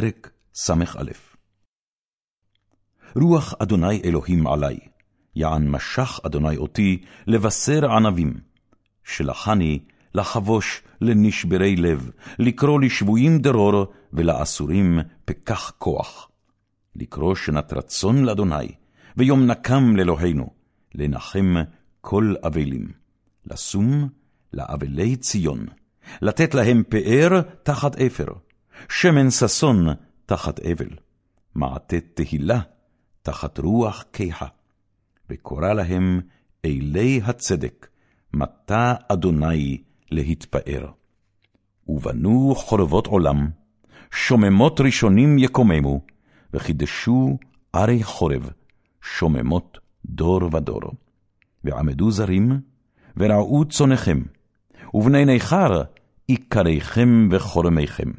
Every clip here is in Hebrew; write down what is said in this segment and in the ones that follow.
פרק ס"א רוח אדוני אלוהים עלי, יען משך אדוני אותי לבשר ענבים. שלחני לחבוש לנשברי לב, לקרוא לשבויים דרור, ולאסורים פקח כוח. לקרוא שנת רצון לאדוני, ויום נקם לאלוהינו, לנחם כל אבלים. לשום לאבלי ציון, לתת להם פאר תחת אפר, שמן ששון תחת אבל, מעטה תהילה תחת רוח קיחה. וקורא להם אלי הצדק, מטה אדוני להתפאר. ובנו חורבות עולם, שוממות ראשונים יקוממו, וחידשו ערי חורב, שוממות דור ודור. ועמדו זרים, ורעו צונכם, ובני נכר, עיקריכם וחורמיכם.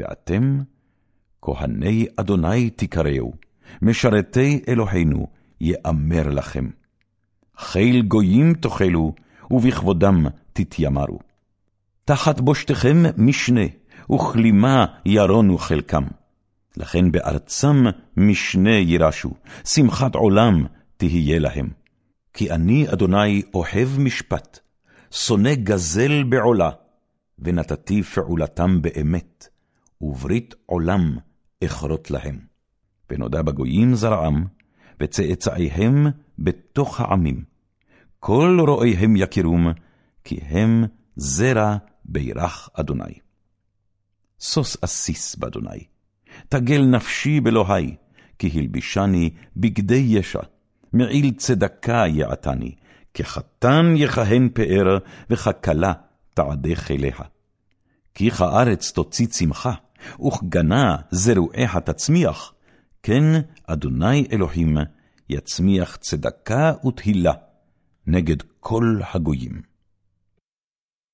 ואתם, כהני אדוני תקראו, משרתי אלוהינו יאמר לכם. חיל גויים תאכלו, ובכבודם תתיימרו. תחת בושתכם משנה, וכלימה ירונו חלקם. לכן בארצם משנה יירשו, שמחת עולם תהיה להם. כי אני, אדוני, אוהב משפט, שונא גזל בעולה, ונתתי פעולתם באמת, וברית עולם אכרות להם. ונודע בגויים זרעם, וצאצאיהם בתוך העמים. כל רואיהם יכירום, כי הם זרע בירך אדוני. שוש אסיס באדוני, תגל נפשי באלוהי, כי הלבישני בגדי ישע, מעיל צדקה יעתני, כחתן יכהן פאר, וככלה תעדה חיליה. כי כארץ תוציא צמחה, וכגנה זרועיה תצמיח, כן אדוני אלוהים יצמיח צדקה ותהילה נגד כל הגויים.